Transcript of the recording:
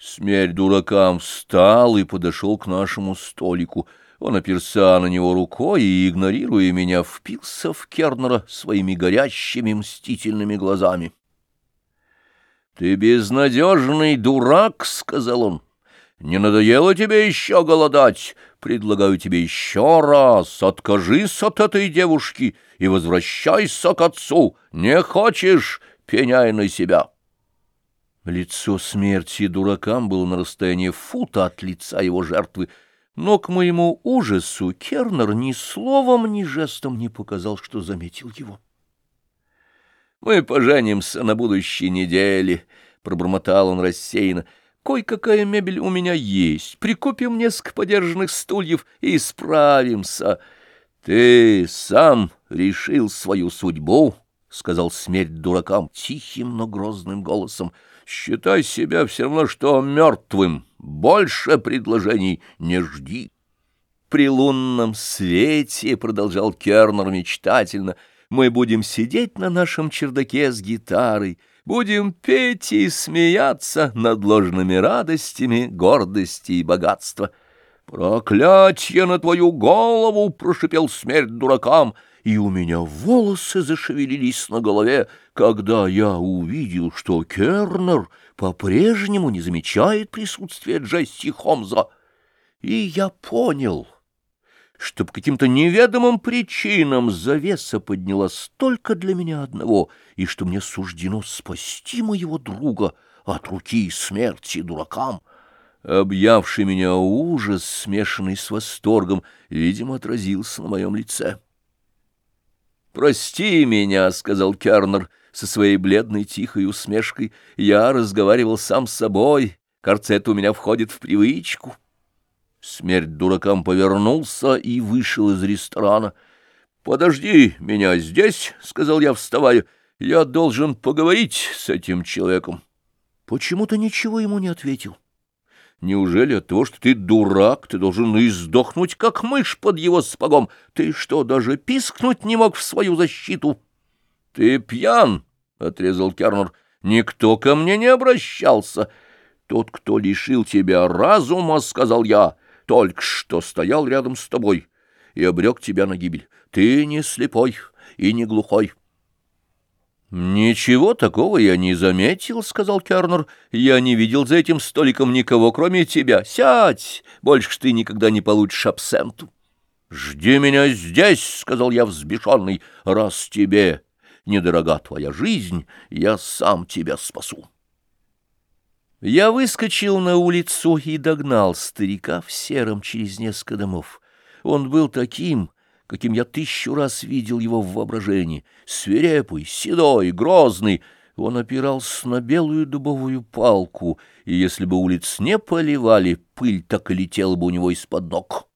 Смерть дуракам встал и подошел к нашему столику. Он оперся на него рукой и, игнорируя меня, впился в Кернера своими горящими мстительными глазами. — Ты безнадежный дурак, — сказал он. — Не надоело тебе еще голодать? Предлагаю тебе еще раз, откажись от этой девушки и возвращайся к отцу. Не хочешь — пеняй на себя. Лицо смерти дуракам было на расстоянии фута от лица его жертвы, но к моему ужасу Кернер ни словом, ни жестом не показал, что заметил его. «Мы поженимся на будущей неделе», — пробормотал он рассеянно. «Кой-какая мебель у меня есть. Прикупим несколько подержанных стульев и справимся. Ты сам решил свою судьбу?» — сказал смерть дуракам тихим, но грозным голосом. — Считай себя все равно, что мертвым. Больше предложений не жди. При лунном свете, — продолжал Кернер мечтательно, — мы будем сидеть на нашем чердаке с гитарой, будем петь и смеяться над ложными радостями, гордости и богатства. «Проклятье на твою голову!» — прошипел смерть дуракам — и у меня волосы зашевелились на голове, когда я увидел, что Кернер по-прежнему не замечает присутствия Джесси Хомза. И я понял, что по каким-то неведомым причинам завеса поднялась только для меня одного, и что мне суждено спасти моего друга от руки смерти дуракам. Объявший меня ужас, смешанный с восторгом, видимо, отразился на моем лице. «Прости меня», — сказал Кернер со своей бледной тихой усмешкой. «Я разговаривал сам с собой. Кажется, у меня входит в привычку». Смерть дуракам повернулся и вышел из ресторана. «Подожди меня здесь», — сказал я, вставая. «Я должен поговорить с этим человеком». Почему ты ничего ему не ответил? Неужели от того, что ты дурак, ты должен издохнуть, как мышь под его спагом? Ты что, даже пискнуть не мог в свою защиту? — Ты пьян, — отрезал Кернер. — Никто ко мне не обращался. Тот, кто лишил тебя разума, — сказал я, — только что стоял рядом с тобой и обрек тебя на гибель. Ты не слепой и не глухой. «Ничего такого я не заметил», — сказал Кернер. «Я не видел за этим столиком никого, кроме тебя. Сядь, больше ты никогда не получишь абсенту». «Жди меня здесь», — сказал я взбешенный, — «раз тебе недорога твоя жизнь, я сам тебя спасу». Я выскочил на улицу и догнал старика в сером через несколько домов. Он был таким каким я тысячу раз видел его в воображении, свирепый, седой, грозный. Он опирался на белую дубовую палку, и если бы улиц не поливали, пыль так и летела бы у него из-под ног.